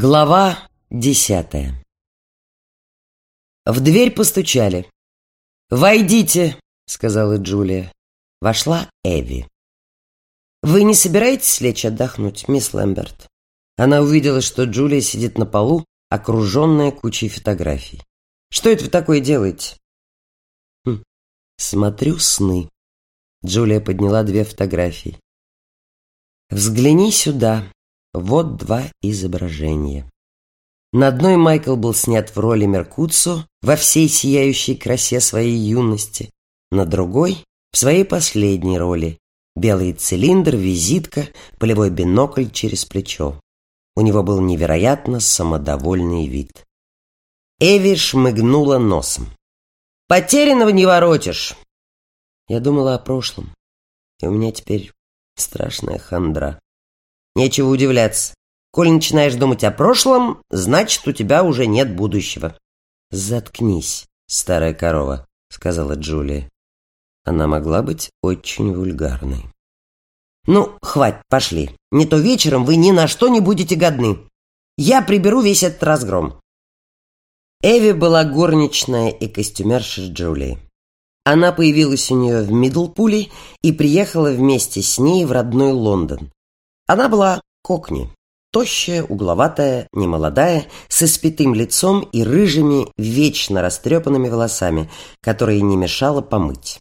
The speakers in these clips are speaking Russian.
Глава десятая В дверь постучали. «Войдите», — сказала Джулия. Вошла Эви. «Вы не собираетесь лечь отдохнуть, мисс Лэмберт?» Она увидела, что Джулия сидит на полу, окруженная кучей фотографий. «Что это вы такое делаете?» хм, «Смотрю сны». Джулия подняла две фотографии. «Взгляни сюда», вот два изображения. На одной Майкл был снят в роли Меркуцо во всей сияющей красе своей юности, на другой — в своей последней роли — белый цилиндр, визитка, полевой бинокль через плечо. У него был невероятно самодовольный вид. Эви шмыгнула носом. «Потерянного не воротишь!» Я думала о прошлом, и у меня теперь страшная хандра. Нечего удивляться. Коль начинаешь думать о прошлом, значит, у тебя уже нет будущего. «Заткнись, старая корова», — сказала Джулия. Она могла быть очень вульгарной. «Ну, хватит, пошли. Не то вечером вы ни на что не будете годны. Я приберу весь этот разгром». Эви была горничная и костюмерша Джулии. Она появилась у нее в Мидлпуле и приехала вместе с ней в родной Лондон. Она была кокни, тощая, угловатая, немолодая, с испятым лицом и рыжими, вечно растрепанными волосами, которые не мешало помыть.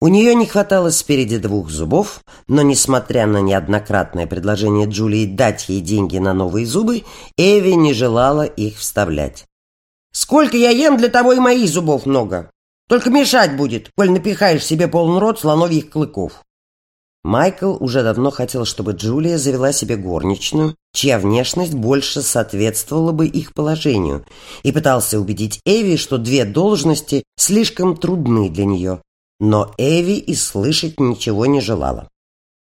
У нее не хватало спереди двух зубов, но, несмотря на неоднократное предложение Джулии дать ей деньги на новые зубы, Эви не желала их вставлять. «Сколько я ем, для того и моих зубов много. Только мешать будет, коль напихаешь себе полный рот слоновьих клыков». Майкл уже давно хотел, чтобы Джулия завела себе горничную, чья внешность больше соответствовала бы их положению, и пытался убедить Эви, что две должности слишком трудны для нее. Но Эви и слышать ничего не желала.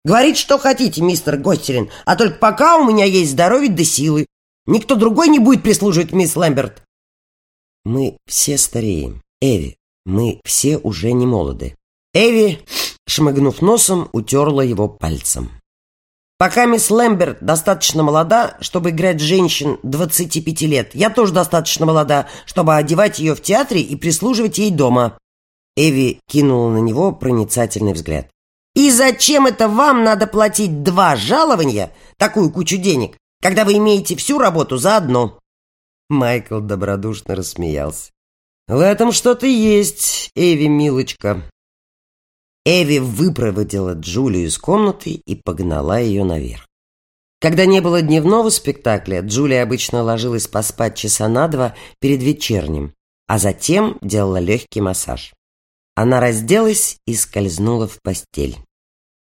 «Говорите, что хотите, мистер Гостерин, а только пока у меня есть здоровье да силы. Никто другой не будет прислуживать мисс Лэмберт». «Мы все стареем, Эви, мы все уже не молоды». Эви шмыгнув носом, утерла его пальцем. «Пока мисс Лэмберт достаточно молода, чтобы играть женщин 25 лет, я тоже достаточно молода, чтобы одевать ее в театре и прислуживать ей дома». Эви кинула на него проницательный взгляд. «И зачем это вам надо платить два жалования, такую кучу денег, когда вы имеете всю работу за одно?» Майкл добродушно рассмеялся. «В этом что-то есть, Эви, милочка. Эви выпроводила Джулию из комнаты и погнала ее наверх. Когда не было дневного спектакля, Джулия обычно ложилась поспать часа на два перед вечерним, а затем делала легкий массаж. Она разделась и скользнула в постель.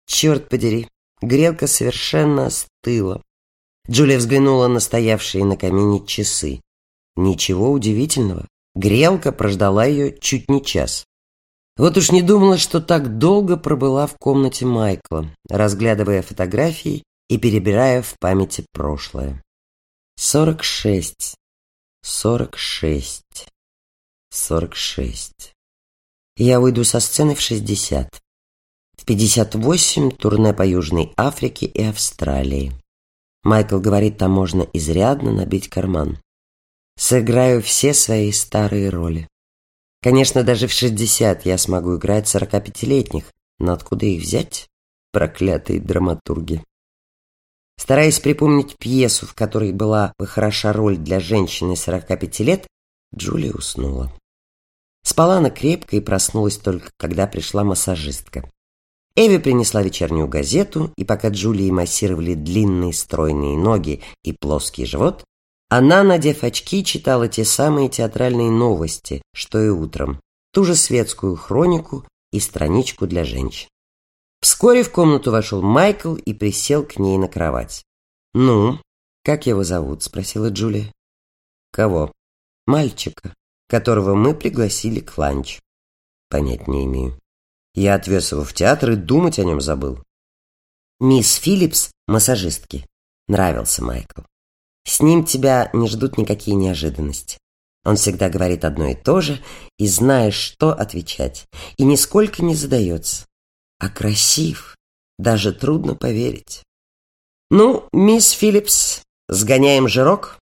Черт подери, грелка совершенно остыла. Джулия взглянула на стоявшие на камине часы. Ничего удивительного, грелка прождала ее чуть не час. Вот уж не думала, что так долго пробыла в комнате Майкла, разглядывая фотографии и перебирая в памяти прошлое. Сорок шесть, сорок шесть, сорок шесть. Я уйду со сцены в шестьдесят. В пятьдесят восемь турне по Южной Африке и Австралии. Майкл говорит, там можно изрядно набить карман. Сыграю все свои старые роли. Конечно, даже в 60 я смогу играть 45-летних, но откуда их взять? Проклятые драматурги. Стараясь припомнить пьесу, в которой была бы хороша роль для женщины 45 лет, Джулия уснула. Спала она крепко и проснулась только, когда пришла массажистка. Эви принесла вечернюю газету, и пока Джулии массировали длинные стройные ноги и плоский живот, она, надев очки, читала те самые театральные новости, что и утром, ту же светскую хронику и страничку для женщин. Вскоре в комнату вошел Майкл и присел к ней на кровать. «Ну, как его зовут?» – спросила Джулия. «Кого?» «Мальчика, которого мы пригласили к ланчу». «Понять не имею. Я отвез его в театр и думать о нем забыл». «Мисс Филлипс, массажистки». Нравился Майкл. С ним тебя не ждут никакие неожиданности. Он всегда говорит одно и то же, и знаешь, что отвечать, и нисколько не задается. А красив, даже трудно поверить. Ну, мисс Филлипс, сгоняем жирок?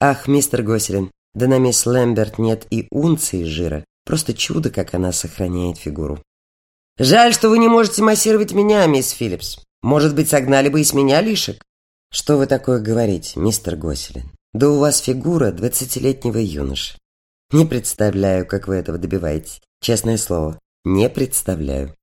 Ах, мистер Госелин, да на мисс Лэмберт нет и унции жира. Просто чудо, как она сохраняет фигуру. Жаль, что вы не можете массировать меня, мисс Филлипс. Может быть, согнали бы и с меня лишек? Что вы такое говорите, мистер Госелин? Да у вас фигура двадцатилетнего юноши. Не представляю, как вы этого добиваетесь. Честное слово, не представляю.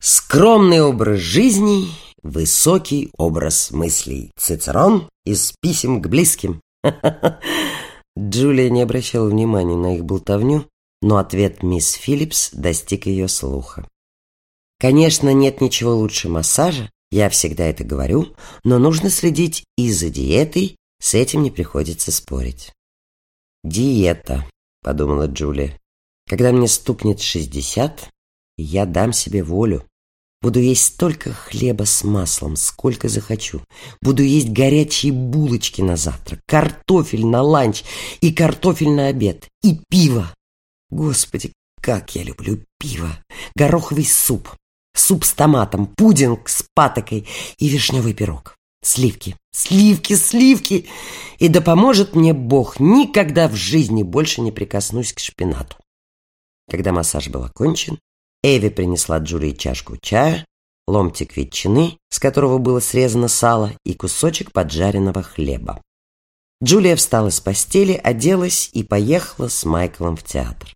Скромный образ жизни, высокий образ мыслей. Цицерон из писем к близким. Джулия не обращала внимания на их болтовню, но ответ мисс Филлипс достиг ее слуха. Конечно, нет ничего лучше массажа, я всегда это говорю, но нужно следить и за диетой, с этим не приходится спорить. «Диета», — подумала Джулия. «Когда мне стукнет шестьдесят, я дам себе волю. Буду есть столько хлеба с маслом, сколько захочу. Буду есть горячие булочки на завтрак, картофель на ланч и картофель на обед, и пиво. Господи, как я люблю пиво. Гороховый суп, суп с томатом, пудинг с патокой и вишневый пирог. Сливки, сливки, сливки. И да поможет мне Бог, никогда в жизни больше не прикоснусь к шпинату. Когда массаж был окончен, Эви принесла Джулии чашку чая, ломтик ветчины, с которого было срезано сало, и кусочек поджаренного хлеба. Джулия встала с постели, оделась и поехала с Майклом в театр.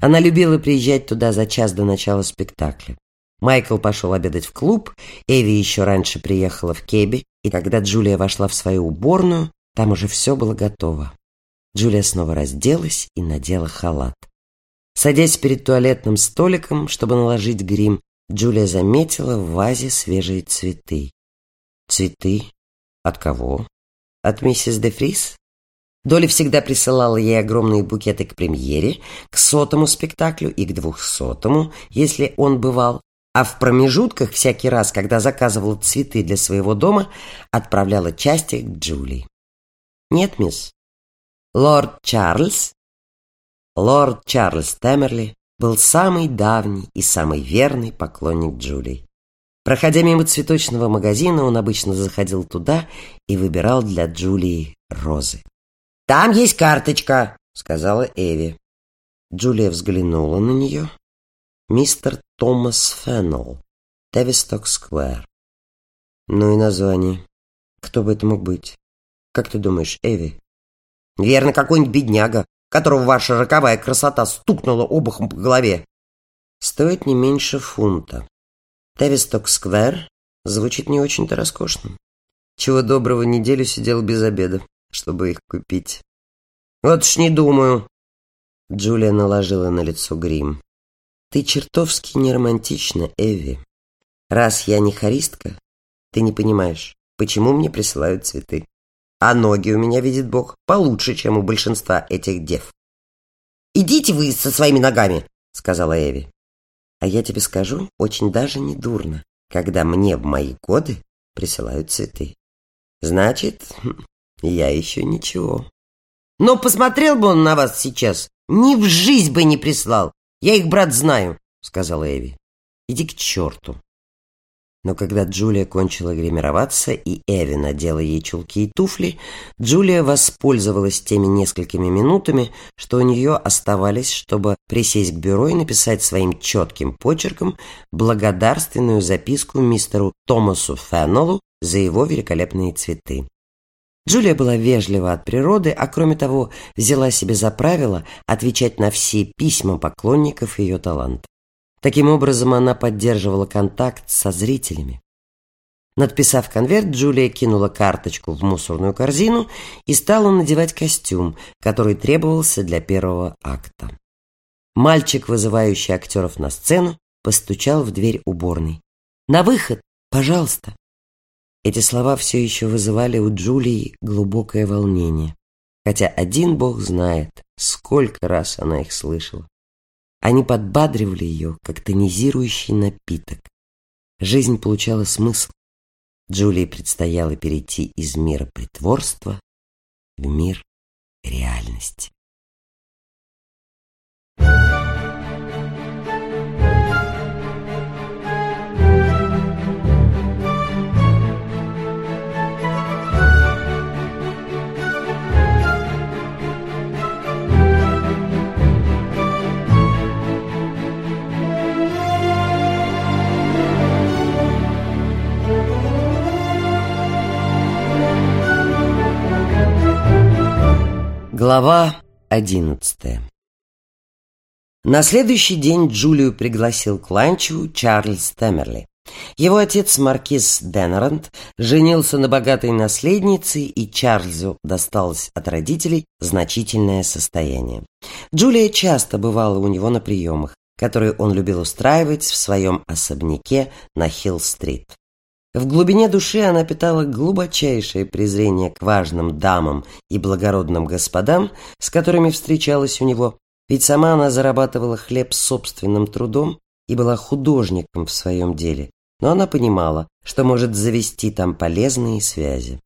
Она любила приезжать туда за час до начала спектакля. Майкл пошел обедать в клуб, Эви еще раньше приехала в Кеби, и когда Джулия вошла в свою уборную, там уже все было готово. Джулия снова разделась и надела халат. Садясь перед туалетным столиком, чтобы наложить грим, Джулия заметила в вазе свежие цветы. Цветы? От кого? От миссис де Фрис? Доли всегда присылала ей огромные букеты к премьере, к сотому спектаклю и к двухсотому, если он бывал, а в промежутках всякий раз, когда заказывала цветы для своего дома, отправляла часть их к Джулии. «Нет, мисс. Лорд Чарльз Лорд Чарльз Темерли был самый давний и самый верный поклонник Джулии. Проходя мимо цветочного магазина, он обычно заходил туда и выбирал для Джулии розы. «Там есть карточка», — сказала Эви. Джулия взглянула на нее. «Мистер Томас Феннелл, Тевисток Сквер». Ну и название. Кто бы это мог быть? Как ты думаешь, Эви? Верно, какой-нибудь бедняга, которого ваша роковая красота стукнула обухом по голове, стоит не меньше фунта. Тевисток-сквер звучит не очень-то роскошно. Чего доброго неделю сидел без обеда, чтобы их купить. Вот ж не думаю. Джулия наложила на лицо грим. Ты чертовски неромантична, Эви. Раз я не харистка, ты не понимаешь, почему мне присылают цветы. А ноги у меня, видит Бог, получше, чем у большинства этих дев. «Идите вы со своими ногами», — сказала Эви. «А я тебе скажу, очень даже не дурно, когда мне в мои годы присылают цветы. Значит, я еще ничего». «Но посмотрел бы он на вас сейчас, ни в жизнь бы не прислал. Я их, брат, знаю», — сказала Эви. «Иди к черту», но когда Джулия кончила гримироваться и Эви надела ей чулки и туфли, Джулия воспользовалась теми несколькими минутами, что у нее оставались, чтобы присесть к бюро и написать своим четким почерком благодарственную записку мистеру Томасу Феннеллу за его великолепные цветы. Джулия была вежлива от природы, а кроме того взяла себе за правило отвечать на все письма поклонников ее таланта. Таким образом, она поддерживала контакт со зрителями. Надписав конверт, Джулия кинула карточку в мусорную корзину и стала надевать костюм, который требовался для первого акта. Мальчик, вызывающий актеров на сцену, постучал в дверь уборной. «На выход! Пожалуйста!» Эти слова все еще вызывали у Джулии глубокое волнение, хотя один бог знает, сколько раз она их слышала. Они подбадривали ее, как тонизирующий напиток. Жизнь получала смысл. Джулии предстояло перейти из мира притворства в мир реальности. Глава одиннадцатая На следующий день Джулию пригласил к ланчу Чарльз Темерли. Его отец, маркиз Денерант, женился на богатой наследнице, и Чарльзу досталось от родителей значительное состояние. Джулия часто бывала у него на приемах, которые он любил устраивать в своем особняке на Хилл-стрит. В глубине души она питала глубочайшее презрение к важным дамам и благородным господам, с которыми встречалась у него, ведь сама она зарабатывала хлеб собственным трудом и была художником в своем деле, но она понимала, что может завести там полезные связи.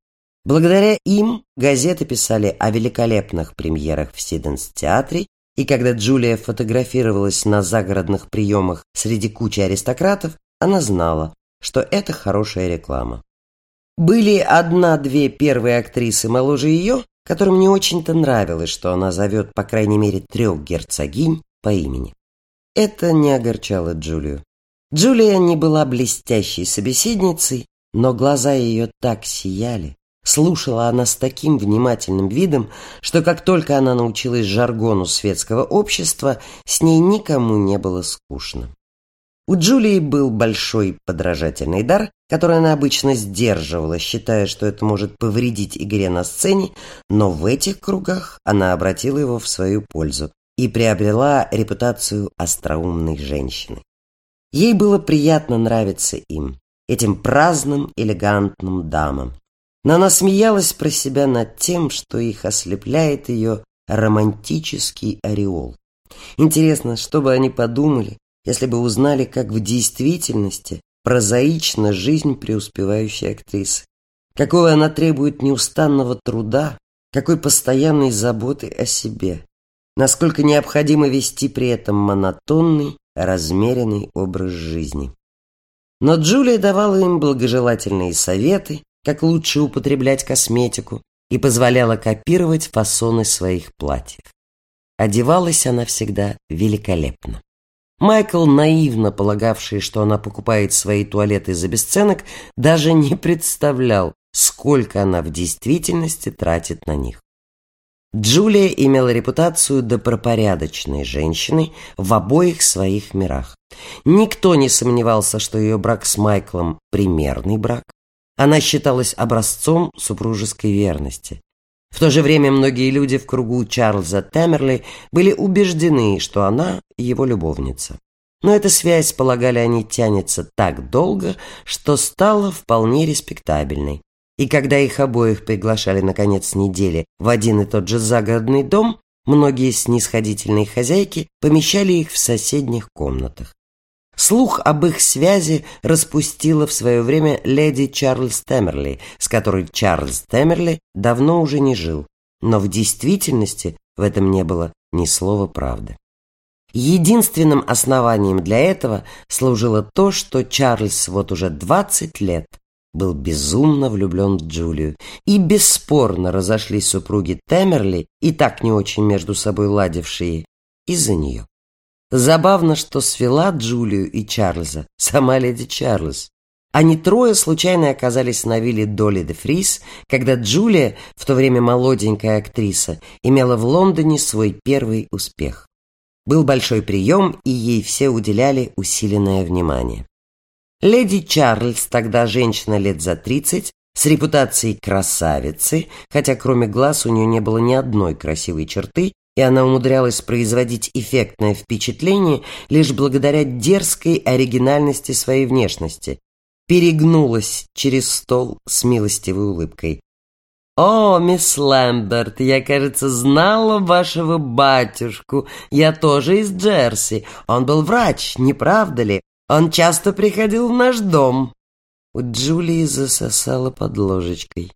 Благодаря им газеты писали о великолепных премьерах в Сиденс-театре, и когда Джулия фотографировалась на загородных приемах среди кучи аристократов, она знала, что это хорошая реклама. Были одна-две первые актрисы моложе ее, которым не очень-то нравилось, что она зовет по крайней мере трех герцогинь по имени. Это не огорчало Джулию. Джулия не была блестящей собеседницей, но глаза ее так сияли. Слушала она с таким внимательным видом, что как только она научилась жаргону светского общества, с ней никому не было скучно. У Джулии был большой подражательный дар, который она обычно сдерживала, считая, что это может повредить игре на сцене, но в этих кругах она обратила его в свою пользу и приобрела репутацию остроумной женщины. Ей было приятно нравиться им, этим праздным, элегантным дамам. Но она смеялась про себя над тем, что их ослепляет ее романтический ореол. Интересно, что бы они подумали, если бы узнали, как в действительности прозаична жизнь преуспевающей актрисы. Какого она требует неустанного труда, какой постоянной заботы о себе. Насколько необходимо вести при этом монотонный, размеренный образ жизни. Но Джулия давала им благожелательные советы, как лучше употреблять косметику, и позволяла копировать фасоны своих платьев. Одевалась она всегда великолепно. Майкл, наивно полагавший, что она покупает свои туалеты за бесценок, даже не представлял, сколько она в действительности тратит на них. Джулия имела репутацию добропорядочной женщины в обоих своих мирах. Никто не сомневался, что ее брак с Майклом – примерный брак. Она считалась образцом супружеской верности. В то же время многие люди в кругу Чарльза Темерли были убеждены, что она его любовница. Но эта связь, полагали они, тянется так долго, что стала вполне респектабельной. И когда их обоих приглашали на конец недели в один и тот же загородный дом, многие снисходительные хозяйки помещали их в соседних комнатах. Слух об их связи распустила в свое время леди Чарльз Темерли, с которой Чарльз Темерли давно уже не жил, но в действительности в этом не было ни слова правды. Единственным основанием для этого служило то, что Чарльз вот уже 20 лет был безумно влюблен в Джулию, и бесспорно разошлись супруги Темерли, и так не очень между собой ладившие, из-за нее. Забавно, что свела Джулию и Чарльза сама леди Чарльз. Они трое случайно оказались на вилле Долли де Фрис, когда Джулия, в то время молоденькая актриса, имела в Лондоне свой первый успех. Был большой прием, и ей все уделяли усиленное внимание. Леди Чарльз, тогда женщина лет за тридцать, с репутацией красавицы, хотя кроме глаз у нее не было ни одной красивой черты, и она умудрялась производить эффектное впечатление лишь благодаря дерзкой оригинальности своей внешности. Перегнулась через стол с милостивой улыбкой. «О, мисс Лэмберт, я, кажется, знала вашего батюшку. Я тоже из Джерси. Он был врач, не правда ли? Он часто приходил в наш дом». У Джулии засосала под ложечкой.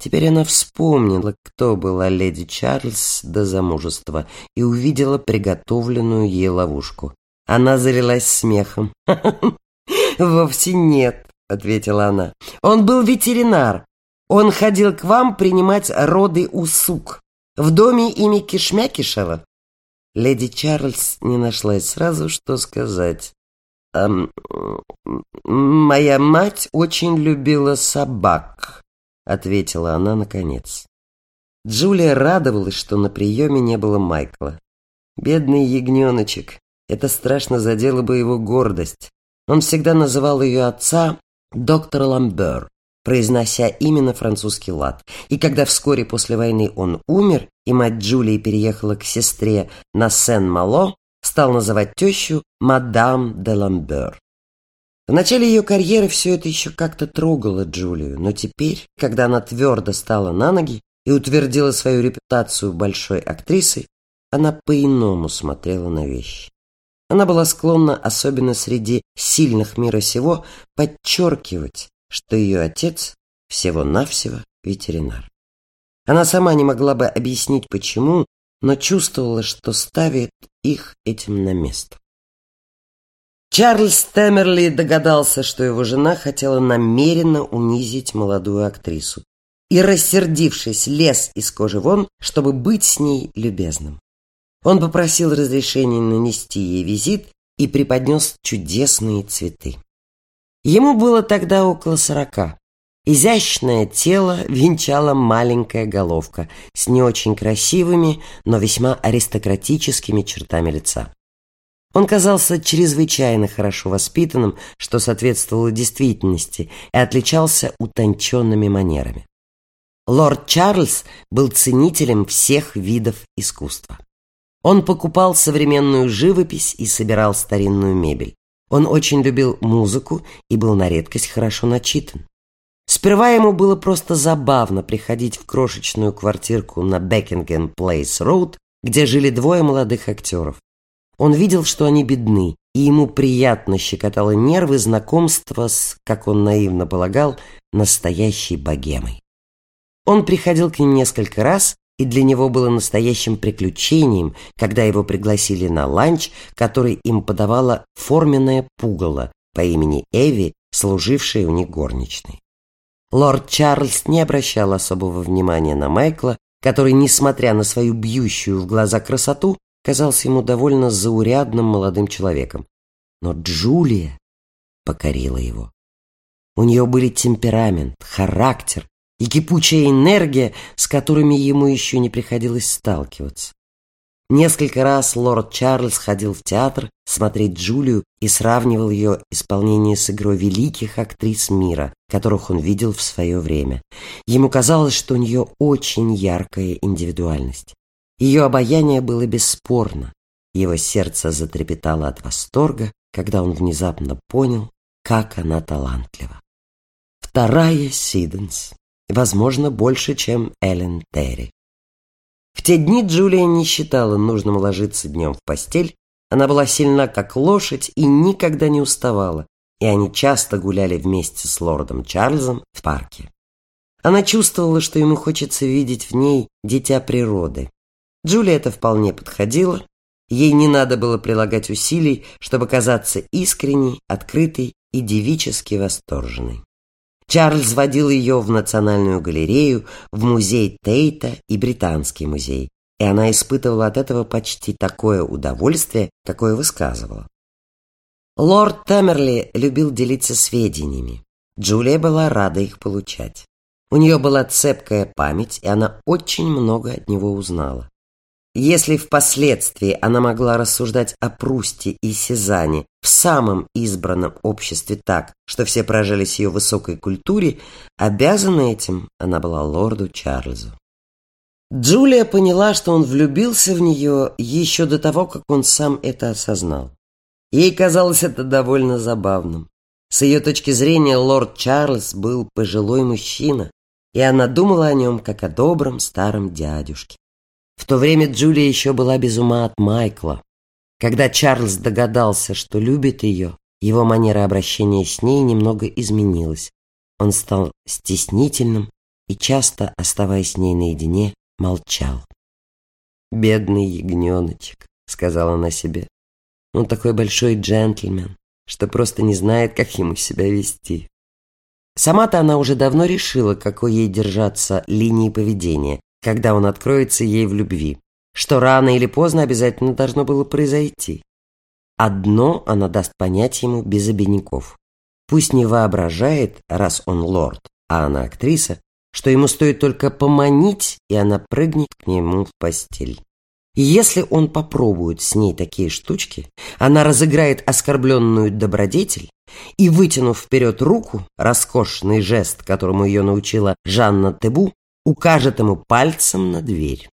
Теперь она вспомнила, кто была леди Чарльз до замужества, и увидела приготовленную ей ловушку. Она залилась смехом. «Вовсе нет», — ответила она. «Он был ветеринар. Он ходил к вам принимать роды у сук. В доме ими Кишмякишева». Леди Чарльз не нашлась сразу, что сказать. «Эм, «Моя мать очень любила собак», ответила она наконец. Джулия радовалась, что на приеме не было Майкла. Бедный ягненочек. Это страшно задело бы его гордость. Он всегда называл ее отца доктор Ламбер, произнося именно французский лад. И когда вскоре после войны он умер, и мать Джулии переехала к сестре на Сен-Мало, стал называть тещу мадам де Ламбер. В начале ее карьеры все это еще как-то трогало Джулию, но теперь, когда она твердо стала на ноги и утвердила свою репутацию большой актрисы, она по-иному смотрела на вещи. Она была склонна, особенно среди сильных мира сего, подчеркивать, что ее отец всего-навсего ветеринар. Она сама не могла бы объяснить, почему, но чувствовала, что ставит их этим на место. Чарльз Темерли догадался, что его жена хотела намеренно унизить молодую актрису и, рассердившись, лез из кожи вон, чтобы быть с ней любезным. Он попросил разрешения нанести ей визит и преподнес чудесные цветы. Ему было тогда около сорока. Изящное тело венчала маленькая головка с не очень красивыми, но весьма аристократическими чертами лица. Он казался чрезвычайно хорошо воспитанным, что соответствовало действительности, и отличался утонченными манерами. Лорд Чарльз был ценителем всех видов искусства. Он покупал современную живопись и собирал старинную мебель. Он очень любил музыку и был на редкость хорошо начитан. Сперва ему было просто забавно приходить в крошечную квартирку на Бекингем Плейс Роуд, где жили двое молодых актеров. Он видел, что они бедны, и ему приятно щекотало нервы знакомства с, как он наивно полагал, настоящей богемой. Он приходил к ним несколько раз и для него было настоящим приключением, когда его пригласили на ланч, который им подавала форменная пугало по имени Эви, служившая у них горничной. Лорд Чарльз не обращал особого внимания на Майкла, который, несмотря на свою бьющую в глаза красоту, казался ему довольно заурядным молодым человеком. Но Джулия покорила его. У нее были темперамент, характер, и кипучая энергия, с которыми ему еще не приходилось сталкиваться. Несколько раз лорд Чарльз ходил в театр смотреть Джулию и сравнивал ее исполнение с игрой великих актрис мира, которых он видел в свое время. Ему казалось, что у нее очень яркая индивидуальность. Ее обаяние было бесспорно. Его сердце затрепетало от восторга, когда он внезапно понял, как она талантлива. Вторая Сиденс возможно, больше, чем Эллен Терри. В те дни Джулия не считала нужным ложиться днем в постель, она была сильна, как лошадь, и никогда не уставала, и они часто гуляли вместе с лордом Чарльзом в парке. Она чувствовала, что ему хочется видеть в ней дитя природы. Джулия это вполне подходило, ей не надо было прилагать усилий, чтобы казаться искренней, открытой и девически восторженной. Чарльз водил ее в Национальную галерею, в музей Тейта и Британский музей, и она испытывала от этого почти такое удовольствие, какое высказывала. Лорд Темерли любил делиться сведениями. Джулия была рада их получать. У нее была цепкая память, и она очень много от него узнала. Если впоследствии она могла рассуждать о Прусте и Сезанне в самом избранном обществе так, что все поражались ее высокой культуре, обязана этим она была лорду Чарльзу. Джулия поняла, что он влюбился в нее еще до того, как он сам это осознал. Ей казалось это довольно забавным. С ее точки зрения лорд Чарльз был пожилой мужчина, и она думала о нем как о добром старом дядюшке. В то время Джулия еще была без ума от Майкла. Когда Чарльз догадался, что любит ее, его манера обращения с ней немного изменилась. Он стал стеснительным и часто, оставаясь с ней наедине, молчал. «Бедный ягненочек», — сказала она себе. «Он такой большой джентльмен, что просто не знает, как ему себя вести». Сама-то она уже давно решила, какой ей держаться линии поведения, когда он откроется ей в любви, что рано или поздно обязательно должно было произойти. Одно она даст понять ему без обиняков. Пусть не воображает, раз он лорд, а она актриса, что ему стоит только поманить, и она прыгнет к нему в постель. И если он попробует с ней такие штучки, она разыграет оскорбленную добродетель и, вытянув вперед руку, роскошный жест, которому ее научила Жанна Тебу, укажет ему пальцем на дверь.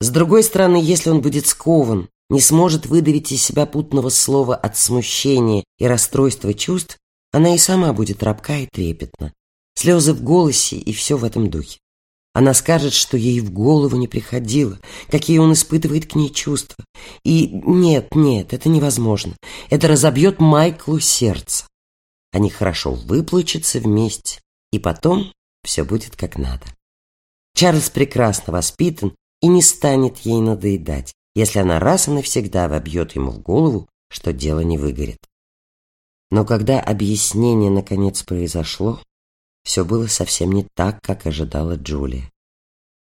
С другой стороны, если он будет скован, не сможет выдавить из себя путного слова от смущения и расстройства чувств, она и сама будет рабка и трепетна. Слезы в голосе и все в этом духе. Она скажет, что ей в голову не приходило, какие он испытывает к ней чувства. И нет, нет, это невозможно. Это разобьет Майклу сердце. Они хорошо выплачутся вместе, и потом все будет как надо. Чарльз прекрасно воспитан и не станет ей надоедать, если она раз и навсегда вобьет ему в голову, что дело не выгорит. Но когда объяснение наконец произошло, все было совсем не так, как ожидала Джулия.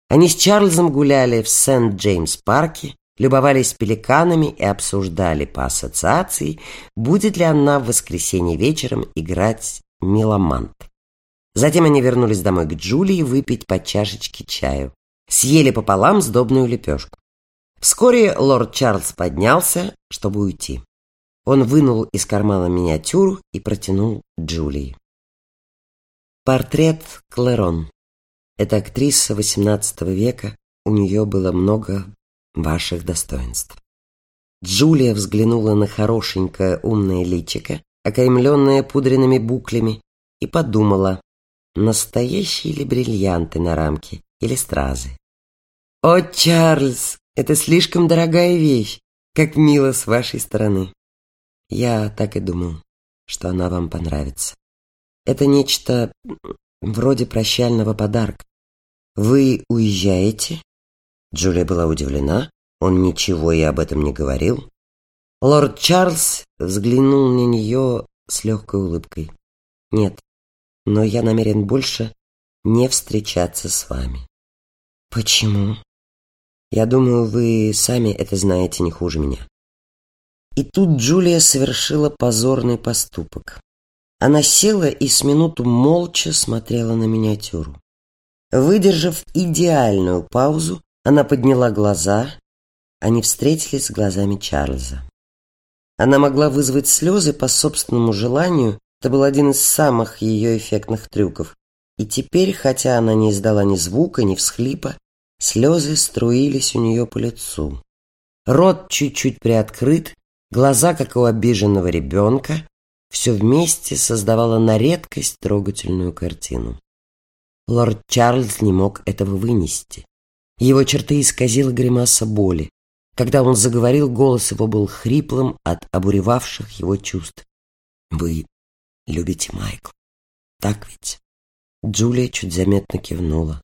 Они с Чарльзом гуляли в Сент-Джеймс-парке, любовались пеликанами и обсуждали по ассоциации, будет ли она в воскресенье вечером играть меломант. Затем они вернулись домой к Джулии выпить по чашечке чаю. Съели пополам сдобную лепешку. Вскоре лорд Чарльз поднялся, чтобы уйти. Он вынул из кармана миниатюру и протянул Джулии. Портрет Клэрон. Это актриса XVIII века, у нее было много ваших достоинств. Джулия взглянула на хорошенькое умное личико, окаймленное пудренными буклями, и подумала, настоящие ли бриллианты на рамке или стразы. «О, Чарльз, это слишком дорогая вещь, как мило с вашей стороны. Я так и думал, что она вам понравится. Это нечто вроде прощального подарка. Вы уезжаете? Джулия была удивлена. Он ничего и об этом не говорил. Лорд Чарльз взглянул на нее с легкой улыбкой. Нет, но я намерен больше не встречаться с вами. Почему? Я думаю, вы сами это знаете не хуже меня. И тут Джулия совершила позорный поступок. Она села и с минуту молча смотрела на миниатюру. Выдержав идеальную паузу, она подняла глаза. Они встретились с глазами Чарльза. Она могла вызвать слезы по собственному желанию. Это был один из самых ее эффектных трюков. И теперь, хотя она не издала ни звука, ни всхлипа, слезы струились у нее по лицу. Рот чуть-чуть приоткрыт, глаза, как у обиженного ребенка, все вместе создавало на редкость трогательную картину. Лорд Чарльз не мог этого вынести. Его черты исказила гримаса боли. Когда он заговорил, голос его был хриплым от обуревавших его чувств. «Вы любите Майкла, так ведь?» Джулия чуть заметно кивнула.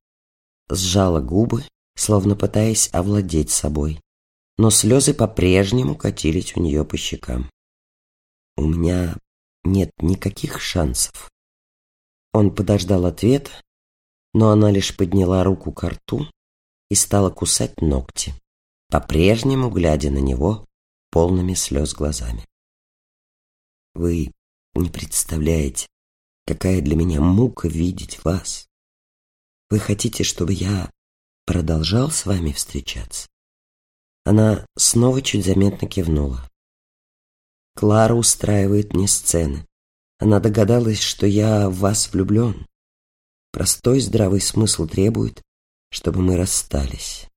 Сжала губы, словно пытаясь овладеть собой. Но слезы по-прежнему катились у нее по щекам. «У меня нет никаких шансов. Он подождал ответа, но она лишь подняла руку к рту и стала кусать ногти, по-прежнему глядя на него полными слез глазами. Вы не представляете, какая для меня мука видеть вас. Вы хотите, чтобы я продолжал с вами встречаться? Она снова чуть заметно кивнула. Клара устраивает мне сцены. Она догадалась, что я в вас влюблен. Простой здравый смысл требует, чтобы мы расстались.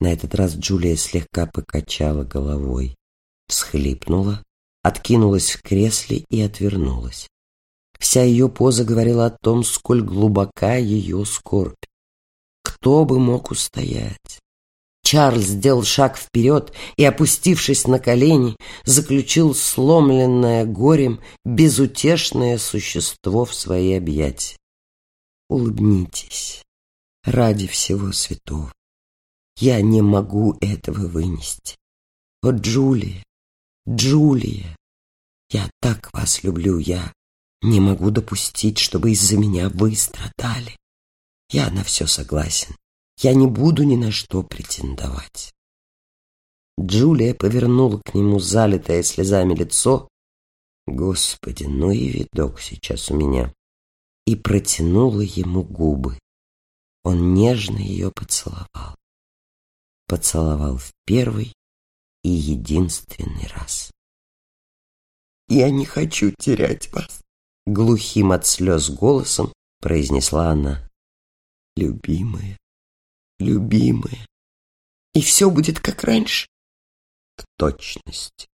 На этот раз Джулия слегка покачала головой, всхлипнула, откинулась в кресле и отвернулась. Вся ее поза говорила о том, сколь глубока ее скорбь. Кто бы мог устоять? Чарльз сделал шаг вперед и, опустившись на колени, заключил сломленное горем безутешное существо в свои объятия. Улыбнитесь ради всего святого. Я не могу этого вынести. О, Джулия, Джулия, я так вас люблю, я не могу допустить, чтобы из-за меня вы страдали. Я на все согласен. Я не буду ни на что претендовать. Джулия повернула к нему залитое слезами лицо. Господи, ну и видок сейчас у меня. и протянула ему губы. Он нежно ее поцеловал. Поцеловал в первый и единственный раз. «Я не хочу терять вас», — глухим от слез голосом произнесла она. «Любимая, любимая, и все будет как раньше?» «В точности».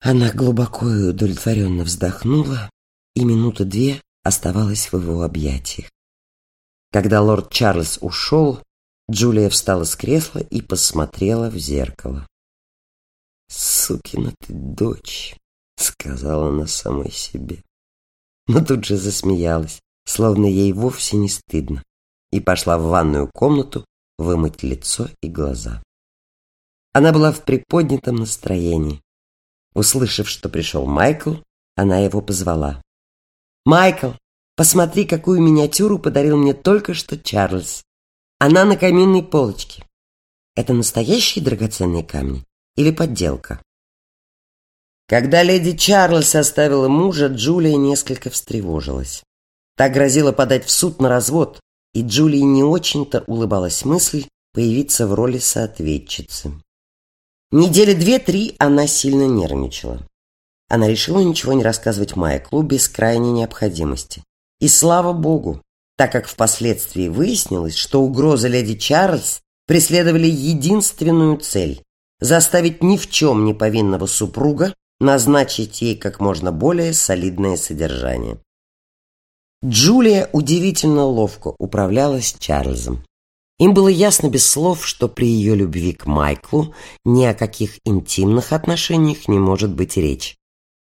Она глубоко и удовлетворенно вздохнула, и минуты две оставалась в его объятиях. Когда лорд Чарльз ушел, Джулия встала с кресла и посмотрела в зеркало. «Сукина ты дочь!» — сказала она самой себе. Но тут же засмеялась, словно ей вовсе не стыдно, и пошла в ванную комнату вымыть лицо и глаза. Она была в приподнятом настроении. Услышав, что пришел Майкл, она его позвала. «Майкл, посмотри, какую миниатюру подарил мне только что Чарльз. Она на каминной полочке. Это настоящие драгоценные камни или подделка?» Когда леди Чарльз оставила мужа, Джулия несколько встревожилась. Та грозила подать в суд на развод, и Джулии не очень-то улыбалась мысль появиться в роли соответчицы. Недели две-три она сильно нервничала. Она решила ничего не рассказывать Майклу без крайней необходимости. И слава богу, так как впоследствии выяснилось, что угрозы леди Чарльз преследовали единственную цель – заставить ни в чем не повинного супруга назначить ей как можно более солидное содержание. Джулия удивительно ловко управлялась Чарльзом. Им было ясно без слов, что при ее любви к Майклу ни о каких интимных отношениях не может быть речи.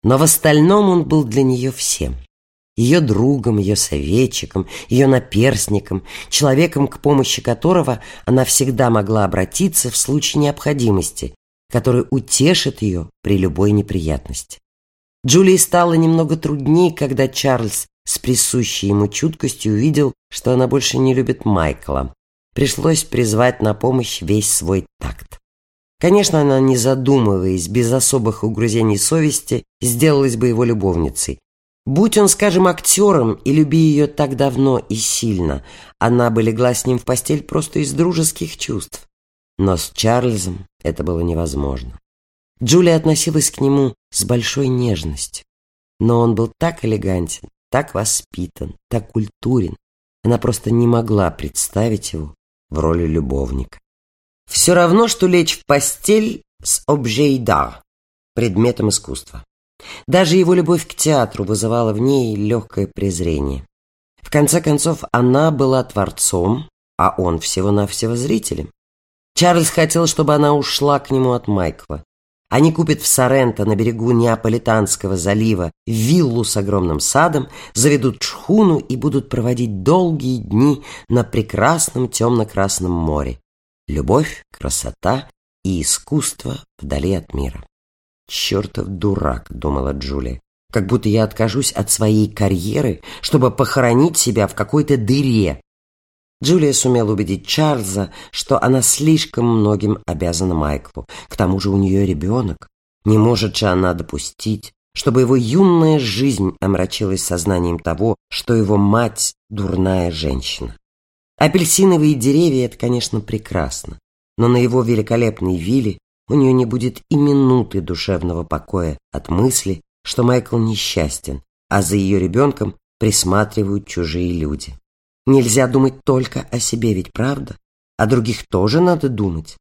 Но в остальном он был для нее всем. Ее другом, ее советчиком, ее наперсником, человеком, к помощи которого она всегда могла обратиться в случае необходимости, который утешит ее при любой неприятности. Джулии стало немного труднее, когда Чарльз с присущей ему чуткостью увидел, что она больше не любит Майкла. Пришлось призвать на помощь весь свой такт. Конечно, она, не задумываясь, без особых угрызений совести, сделалась бы его любовницей. Будь он, скажем, актером и люби ее так давно и сильно, она бы легла с ним в постель просто из дружеских чувств. Но с Чарльзом это было невозможно. Джулия относилась к нему с большой нежностью. Но он был так элегантен, так воспитан, так культурен. Она просто не могла представить его в роли любовника. Все равно, что лечь в постель с обжейдар, предметом искусства. Даже его любовь к театру вызывала в ней легкое презрение. В конце концов, она была творцом, а он всего-навсего зрителем. Чарльз хотел, чтобы она ушла к нему от Майкла. Они купят в Соренто на берегу Неаполитанского залива виллу с огромным садом, заведут шхуну и будут проводить долгие дни на прекрасном темно-красном море. Любовь, красота и искусство вдали от мира. «Чертов дурак», — думала Джулия, «как будто я откажусь от своей карьеры, чтобы похоронить себя в какой-то дыре, Джулия сумела убедить Чарльза, что она слишком многим обязана Майклу. К тому же у нее ребенок. Не может же она допустить, чтобы его юная жизнь омрачилась сознанием того, что его мать – дурная женщина. Апельсиновые деревья – это, конечно, прекрасно, но на его великолепной вилле у нее не будет и минуты душевного покоя от мысли, что Майкл несчастен, а за ее ребенком присматривают чужие люди. Нельзя думать только о себе, ведь правда? О других тоже надо думать.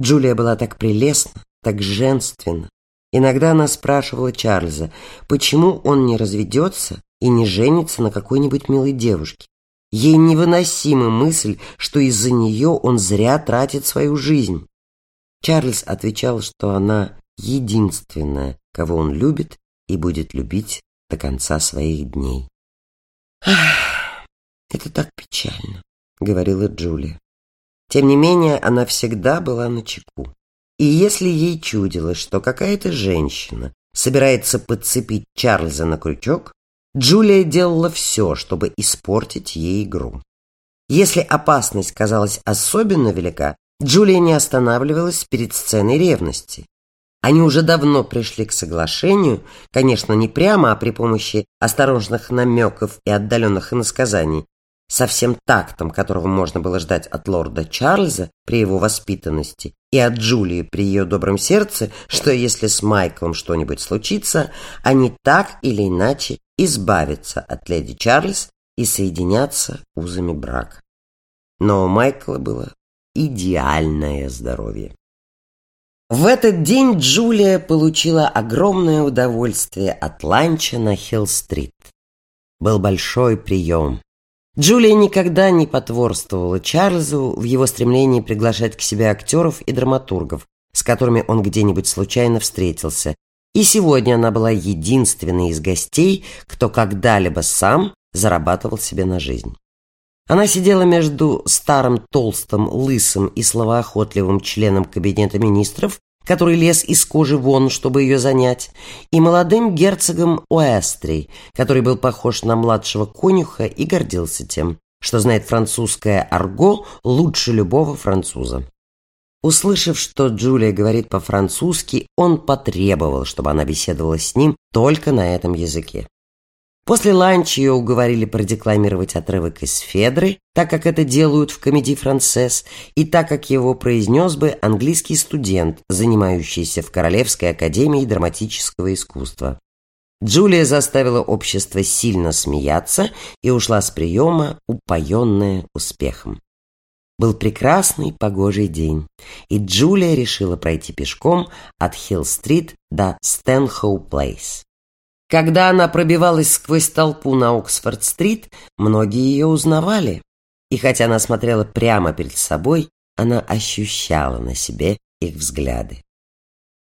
Джулия была так прелестна, так женственна. Иногда она спрашивала Чарльза, почему он не разведется и не женится на какой-нибудь милой девушке. Ей невыносима мысль, что из-за нее он зря тратит свою жизнь. Чарльз отвечал, что она единственная, кого он любит и будет любить до конца своих дней. Ах! «Это так печально», — говорила Джулия. Тем не менее, она всегда была на чеку. И если ей чудилось, что какая-то женщина собирается подцепить Чарльза на крючок, Джулия делала все, чтобы испортить ей игру. Если опасность казалась особенно велика, Джулия не останавливалась перед сценой ревности. Они уже давно пришли к соглашению, конечно, не прямо, а при помощи осторожных намеков и отдаленных иносказаний, со всем тактом, которого можно было ждать от лорда Чарльза при его воспитанности, и от Джулии при ее добром сердце, что если с Майклом что-нибудь случится, они так или иначе избавятся от леди Чарльз и соединятся узами брака. Но у Майкла было идеальное здоровье. В этот день Джулия получила огромное удовольствие от ланча на Хилл-стрит. Был большой прием. Джулия никогда не потворствовала Чарльзу в его стремлении приглашать к себе актеров и драматургов, с которыми он где-нибудь случайно встретился. И сегодня она была единственной из гостей, кто когда-либо сам зарабатывал себе на жизнь. Она сидела между старым, толстым, лысым и словоохотливым членом кабинета министров, который лез из кожи вон, чтобы ее занять, и молодым герцогом Уэстри, который был похож на младшего конюха и гордился тем, что знает французское арго лучше любого француза. Услышав, что Джулия говорит по-французски, он потребовал, чтобы она беседовала с ним только на этом языке. После ланча ее уговорили продекламировать отрывок из «Федры», так как это делают в комедии «Францесс», и так как его произнес бы английский студент, занимающийся в Королевской академии драматического искусства. Джулия заставила общество сильно смеяться и ушла с приема, упоенная успехом. Был прекрасный погожий день, и Джулия решила пройти пешком от Хилл-стрит до Стэнхоу-плейс. Когда она пробивалась сквозь толпу на Оксфорд-стрит, многие ее узнавали. И хотя она смотрела прямо перед собой, она ощущала на себе их взгляды.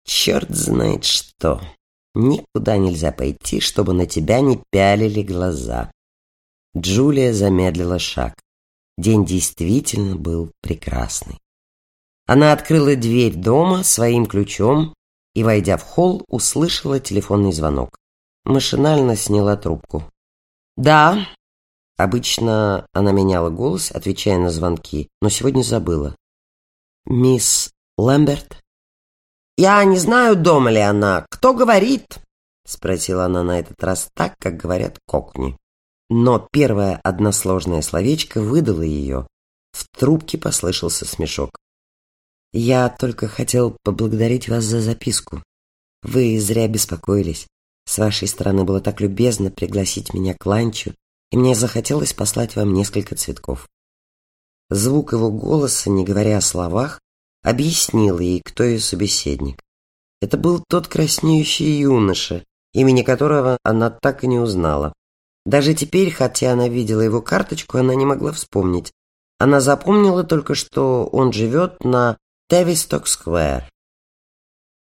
Черт знает что. Никуда нельзя пойти, чтобы на тебя не пялили глаза. Джулия замедлила шаг. День действительно был прекрасный. Она открыла дверь дома своим ключом и, войдя в холл, услышала телефонный звонок машинально сняла трубку. «Да». Обычно она меняла голос, отвечая на звонки, но сегодня забыла. «Мисс Лэмберт?» «Я не знаю, дома ли она. Кто говорит?» Спросила она на этот раз так, как говорят кокни. Но первое односложное словечко выдало ее. В трубке послышался смешок. «Я только хотел поблагодарить вас за записку. Вы зря беспокоились. С вашей стороны было так любезно пригласить меня к ланчу, и мне захотелось послать вам несколько цветков. Звук его голоса, не говоря о словах, объяснил ей, кто ее собеседник. Это был тот краснеющий юноша, имени которого она так и не узнала. Даже теперь, хотя она видела его карточку, она не могла вспомнить. Она запомнила только, что он живет на Тевисток-сквер.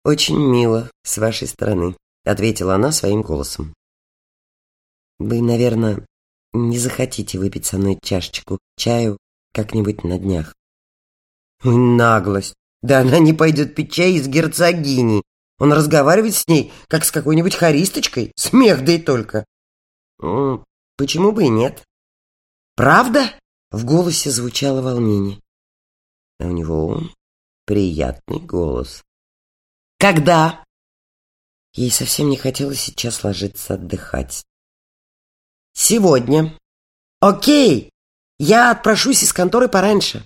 «Очень мило с вашей стороны», — ответила она своим голосом. «Вы, наверное, не захотите выпить со мной чашечку чаю как-нибудь на днях?» Наглость! Да она не пойдет пить чай из герцогини. Он разговаривает с ней, как с какой-нибудь харисточкой. Смех, да и только. Почему бы и нет? Правда? В голосе звучало волнение. А у него приятный голос. Когда? Ей совсем не хотелось сейчас ложиться отдыхать. «Сегодня. Окей, я отпрошусь из конторы пораньше.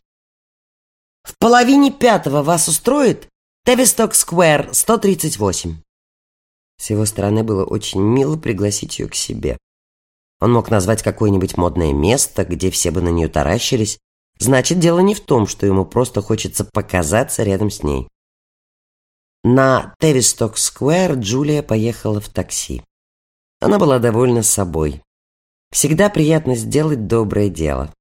В половине пятого вас устроит Тевисток-сквер, 138». С его стороны было очень мило пригласить ее к себе. Он мог назвать какое-нибудь модное место, где все бы на нее таращились. Значит, дело не в том, что ему просто хочется показаться рядом с ней. На Тевисток-сквер Джулия поехала в такси. Она была довольна собой. Всегда приятно сделать доброе дело.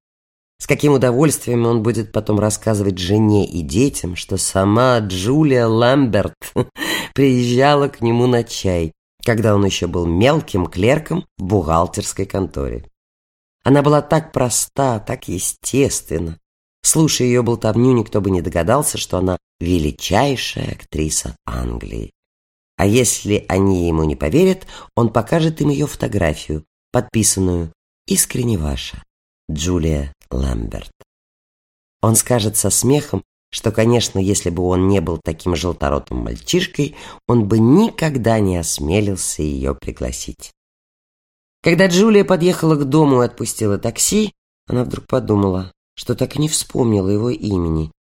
С каким удовольствием он будет потом рассказывать жене и детям, что сама Джулия Ламберт приезжала к нему на чай, когда он еще был мелким клерком в бухгалтерской конторе. Она была так проста, так естественна, Слушая ее болтовню, никто бы не догадался, что она величайшая актриса Англии. А если они ему не поверят, он покажет им ее фотографию, подписанную «Искренне ваша» Джулия Ламберт. Он скажет со смехом, что, конечно, если бы он не был таким желторотым мальчишкой, он бы никогда не осмелился ее пригласить. Когда Джулия подъехала к дому и отпустила такси, она вдруг подумала, что так и не вспомнила его имени,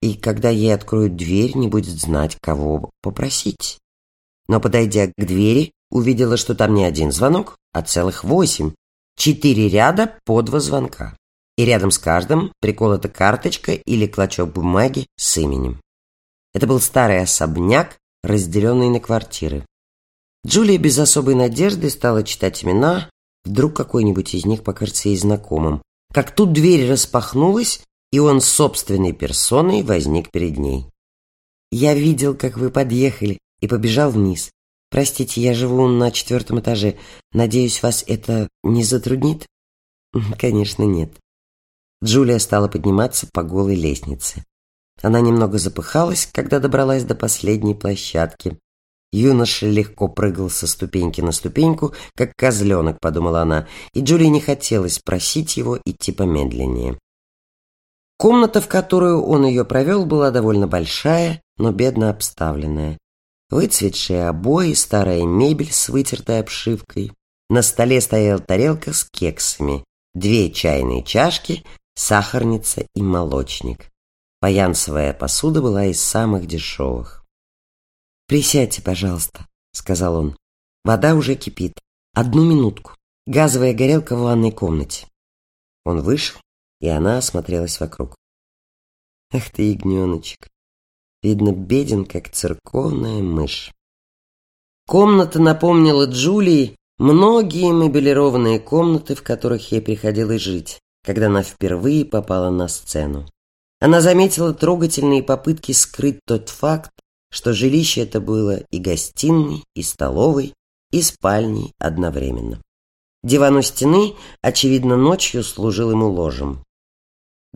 и когда ей откроют дверь, не будет знать, кого попросить. Но, подойдя к двери, увидела, что там не один звонок, а целых восемь, четыре ряда по два звонка и рядом с каждым приколота карточка или клочок бумаги с именем. Это был старый особняк, разделенный на квартиры. Джулия без особой надежды стала читать имена, вдруг какой-нибудь из них покажется ей знакомым. Как тут дверь распахнулась, и он собственной персоной возник перед ней. «Я видел, как вы подъехали, и побежал вниз. Простите, я живу на четвертом этаже. Надеюсь, вас это не затруднит?» «Конечно, нет. Джулия стала подниматься по голой лестнице. Она немного запыхалась, когда добралась до последней площадки. Юноша легко прыгал со ступеньки на ступеньку, как козленок, подумала она, и Джулии не хотелось просить его идти помедленнее. Комната, в которую он ее провел, была довольно большая, но бедно обставленная. Выцветшие обои, старая мебель с вытертой обшивкой. На столе стояла тарелка с кексами, две чайные чашки сахарница и молочник. Паянсовая посуда была из самых дешевых. «Присядьте, пожалуйста», — сказал он. «Вода уже кипит. Одну минутку. Газовая горелка в ванной комнате». Он вышел, и она осмотрелась вокруг. «Ах ты, ягненочек! Видно, беден, как церковная мышь». Комната напомнила Джулии многие мебелированные комнаты, в которых ей приходилось жить когда она впервые попала на сцену. Она заметила трогательные попытки скрыть тот факт, что жилище это было и гостиной, и столовой, и спальней одновременно. Диван у стены, очевидно, ночью служил ему ложем.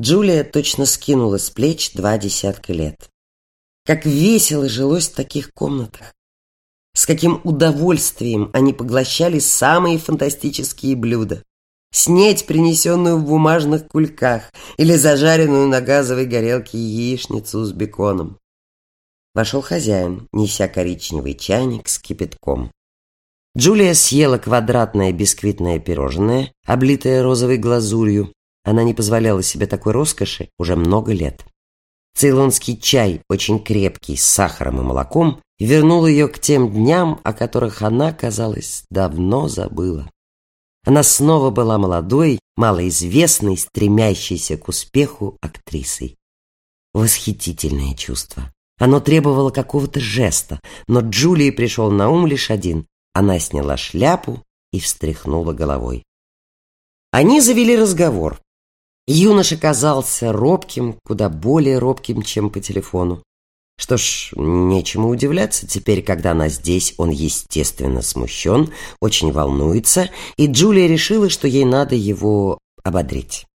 Джулия точно скинула с плеч два десятка лет. Как весело жилось в таких комнатах. С каким удовольствием они поглощали самые фантастические блюда снеть, принесенную в бумажных кульках, или зажаренную на газовой горелке яичницу с беконом. Вошел хозяин, неся коричневый чайник с кипятком. Джулия съела квадратное бисквитное пирожное, облитое розовой глазурью. Она не позволяла себе такой роскоши уже много лет. Цейлонский чай, очень крепкий, с сахаром и молоком, вернул ее к тем дням, о которых она, казалось, давно забыла. Она снова была молодой, малоизвестной, стремящейся к успеху актрисой. Восхитительное чувство. Оно требовало какого-то жеста, но Джулии пришел на ум лишь один. Она сняла шляпу и встряхнула головой. Они завели разговор. Юноша казался робким, куда более робким, чем по телефону. Что ж, нечему удивляться, теперь, когда она здесь, он, естественно, смущен, очень волнуется, и Джулия решила, что ей надо его ободрить.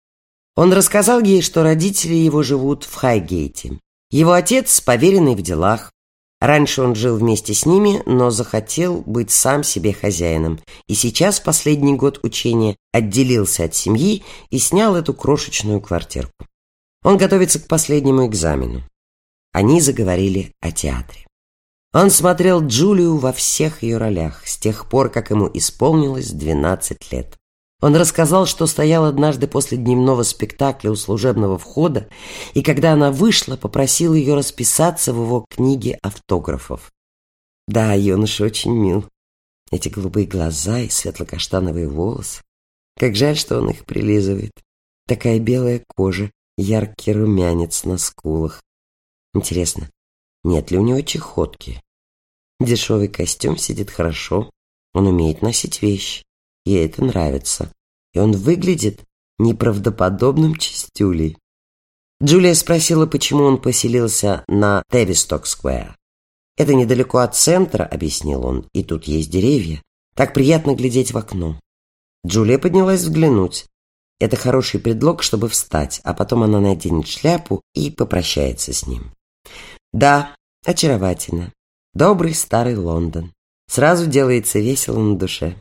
Он рассказал ей, что родители его живут в Хайгейте. Его отец поверенный в делах. Раньше он жил вместе с ними, но захотел быть сам себе хозяином. И сейчас, последний год учения, отделился от семьи и снял эту крошечную квартирку. Он готовится к последнему экзамену. Они заговорили о театре. Он смотрел Джулию во всех ее ролях с тех пор, как ему исполнилось 12 лет. Он рассказал, что стоял однажды после дневного спектакля у служебного входа, и когда она вышла, попросил ее расписаться в его книге автографов. Да, юноша очень мил. Эти голубые глаза и светло-каштановые волосы. Как жаль, что он их прилизывает. Такая белая кожа, яркий румянец на скулах. Интересно, нет ли у него чехотки? Дешевый костюм сидит хорошо, он умеет носить вещи, ей это нравится, и он выглядит неправдоподобным чистюлей. Джулия спросила, почему он поселился на Тевисток-сквер. «Это недалеко от центра», — объяснил он, — «и тут есть деревья. Так приятно глядеть в окно». Джулия поднялась взглянуть. Это хороший предлог, чтобы встать, а потом она наденет шляпу и попрощается с ним. Да, очаровательно. Добрый старый Лондон. Сразу делается весело на душе.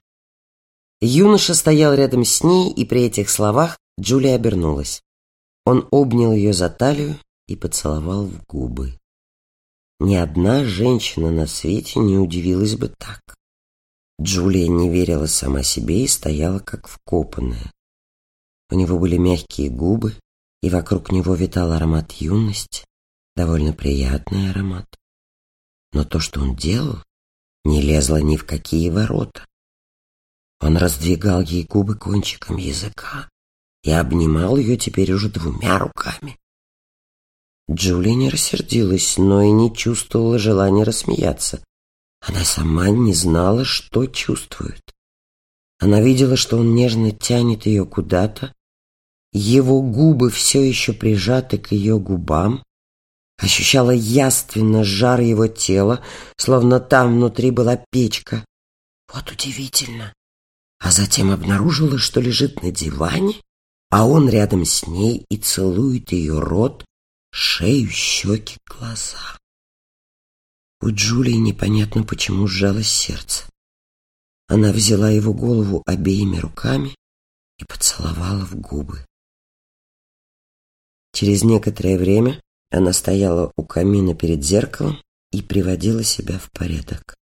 Юноша стоял рядом с ней, и при этих словах Джулия обернулась. Он обнял ее за талию и поцеловал в губы. Ни одна женщина на свете не удивилась бы так. Джулия не верила сама себе и стояла как вкопанная. У него были мягкие губы, и вокруг него витал аромат юности, довольно приятный аромат. Но то, что он делал, не лезло ни в какие ворота. Он раздвигал ей губы кончиком языка и обнимал ее теперь уже двумя руками. Джулия не рассердилась, но и не чувствовала желания рассмеяться. Она сама не знала, что чувствует. Она видела, что он нежно тянет ее куда-то. Его губы все еще прижаты к ее губам. Ощущала яственно жар его тела, словно там внутри была печка. Вот удивительно. А затем обнаружила, что лежит на диване, а он рядом с ней и целует ее рот, шею, щеки, глаза. У Джулии непонятно почему сжалось сердце. Она взяла его голову обеими руками и поцеловала в губы. Через некоторое время она стояла у камина перед зеркалом и приводила себя в порядок.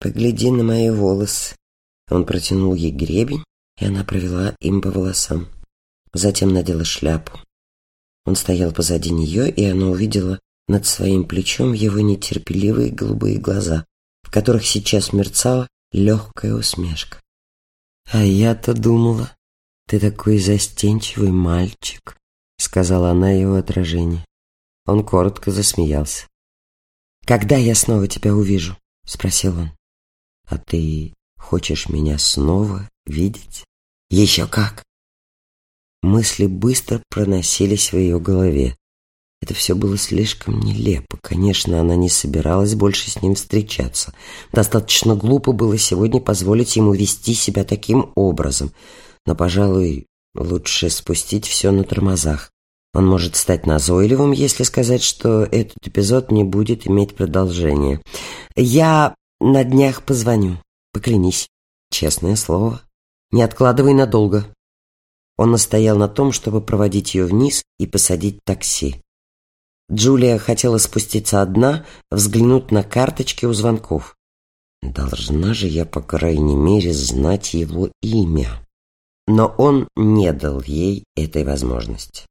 «Погляди на мои волосы». Он протянул ей гребень, и она провела им по волосам. Затем надела шляпу. Он стоял позади нее, и она увидела над своим плечом его нетерпеливые голубые глаза, в которых сейчас мерцала легкая усмешка. «А я-то думала, ты такой застенчивый мальчик», — сказала она его отражение. Он коротко засмеялся. «Когда я снова тебя увижу?» — спросил он. «А ты хочешь меня снова видеть?» «Еще как!» Мысли быстро проносились в ее голове. Это все было слишком нелепо. Конечно, она не собиралась больше с ним встречаться. Достаточно глупо было сегодня позволить ему вести себя таким образом. Но, пожалуй, лучше спустить все на тормозах. Он может стать назойливым, если сказать, что этот эпизод не будет иметь продолжения. Я на днях позвоню. Поклянись. Честное слово. Не откладывай надолго. Он настоял на том, чтобы проводить ее вниз и посадить такси. Джулия хотела спуститься одна, взглянуть на карточки у звонков. Должна же я, по крайней мере, знать его имя. Но он не дал ей этой возможности.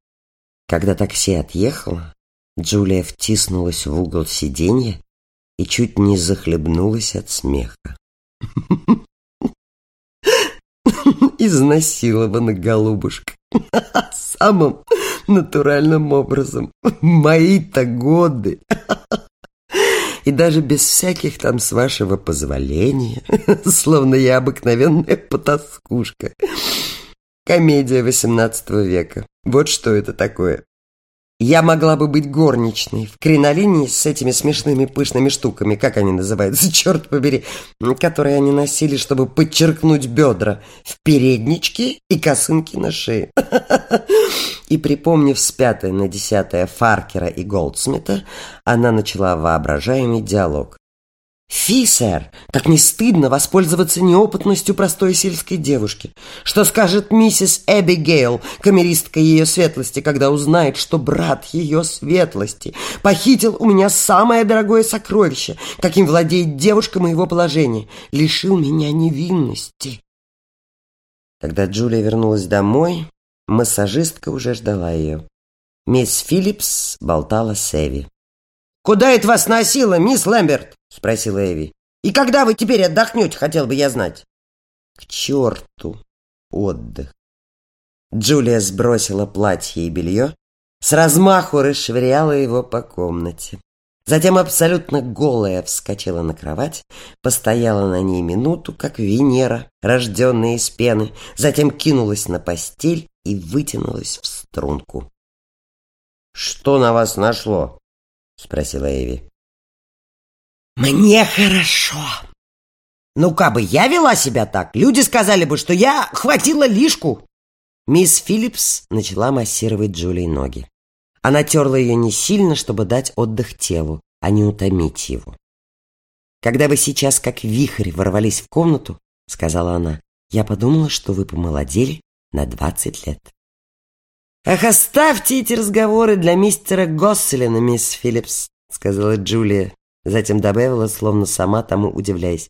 Когда такси отъехало, Джулия втиснулась в угол сиденья и чуть не захлебнулась от смеха. Изнасилована голубушка. Самым натуральным образом. Мои-то годы. И даже без всяких там с вашего позволения, словно я обыкновенная потаскушка. Комедия XVIII века. Вот что это такое. Я могла бы быть горничной в кринолине с этими смешными пышными штуками, как они называются, черт побери, которые они носили, чтобы подчеркнуть бедра, в передничке и косынки на шее. И припомнив с пятой на десятое Фаркера и Голдсмита, она начала воображаемый диалог. Фи, сэр, как не стыдно воспользоваться неопытностью простой сельской девушки. Что скажет миссис Эбигейл, камеристка ее светлости, когда узнает, что брат ее светлости похитил у меня самое дорогое сокровище, каким владеет девушка моего положения, лишил меня невинности. Когда Джулия вернулась домой, массажистка уже ждала ее. Мисс Филлипс болтала с Эви. «Куда это вас носило, мисс Лэмберт?» — спросила Эви. «И когда вы теперь отдохнете, хотел бы я знать?» «К черту отдых!» Джулия сбросила платье и белье, с размаху расшвыряла его по комнате. Затем абсолютно голая вскочила на кровать, постояла на ней минуту, как Венера, рожденная из пены, затем кинулась на постель и вытянулась в струнку. «Что на вас нашло?» — спросила Эви. «Мне хорошо. Ну, как бы я вела себя так, люди сказали бы, что я хватила лишку». Мисс Филлипс начала массировать Джулии ноги. Она терла ее не сильно, чтобы дать отдых телу, а не утомить его. «Когда вы сейчас как вихрь ворвались в комнату, — сказала она, — я подумала, что вы помолодели на двадцать лет». «Ах, оставьте эти разговоры для мистера Госселина, мисс Филлипс», — сказала Джулия. Затем добавила, словно сама тому удивляясь.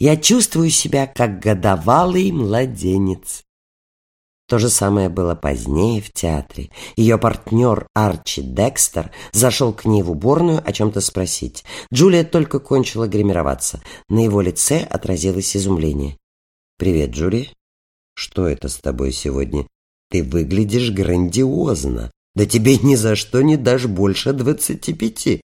«Я чувствую себя, как годовалый младенец». То же самое было позднее в театре. Ее партнер Арчи Декстер зашел к ней в уборную о чем-то спросить. Джулия только кончила гримироваться. На его лице отразилось изумление. «Привет, Джулия. Что это с тобой сегодня? Ты выглядишь грандиозно. Да тебе ни за что не дашь больше двадцати пяти».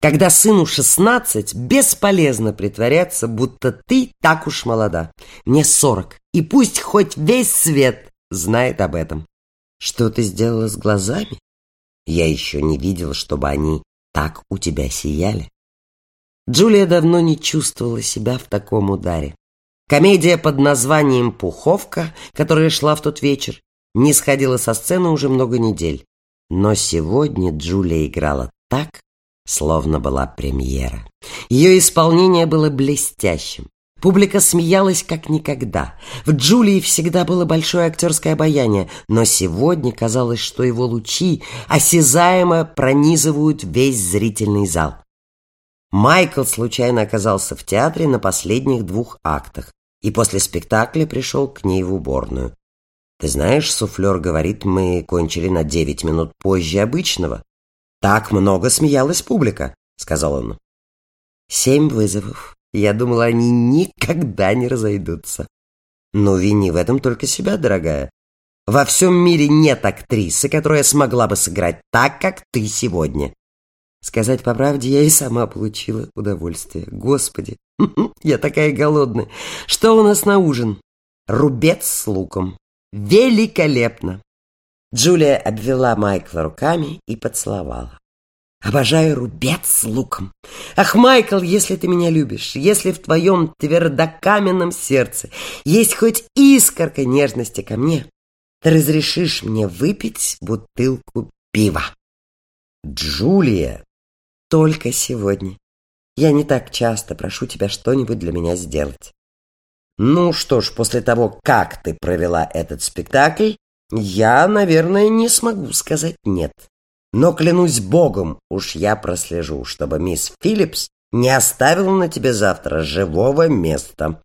Когда сыну шестнадцать, бесполезно притворяться, будто ты так уж молода. Мне сорок, и пусть хоть весь свет знает об этом. Что ты сделала с глазами? Я еще не видел, чтобы они так у тебя сияли. Джулия давно не чувствовала себя в таком ударе. Комедия под названием «Пуховка», которая шла в тот вечер, не сходила со сцены уже много недель. Но сегодня Джулия играла так, словно была премьера. Ее исполнение было блестящим. Публика смеялась как никогда. В Джулии всегда было большое актерское обаяние, но сегодня казалось, что его лучи осязаемо пронизывают весь зрительный зал. Майкл случайно оказался в театре на последних двух актах и после спектакля пришел к ней в уборную. «Ты знаешь, суфлер говорит, мы кончили на девять минут позже обычного. «Так много смеялась публика», — сказал он. «Семь вызовов. Я думала, они никогда не разойдутся». «Ну, вини в этом только себя, дорогая. Во всем мире нет актрисы, которая смогла бы сыграть так, как ты сегодня». Сказать по правде, я и сама получила удовольствие. Господи, я такая голодная. Что у нас на ужин? Рубец с луком. Великолепно. Джулия обвела Майкла руками и поцеловала. «Обожаю рубец с луком. Ах, Майкл, если ты меня любишь, если в твоем твердокаменном сердце есть хоть искорка нежности ко мне, ты разрешишь мне выпить бутылку пива». «Джулия!» «Только сегодня. Я не так часто прошу тебя что-нибудь для меня сделать». «Ну что ж, после того, как ты провела этот спектакль, я, наверное, не смогу сказать «нет». Но, клянусь богом, уж я прослежу, чтобы мисс Филлипс не оставила на тебе завтра живого места.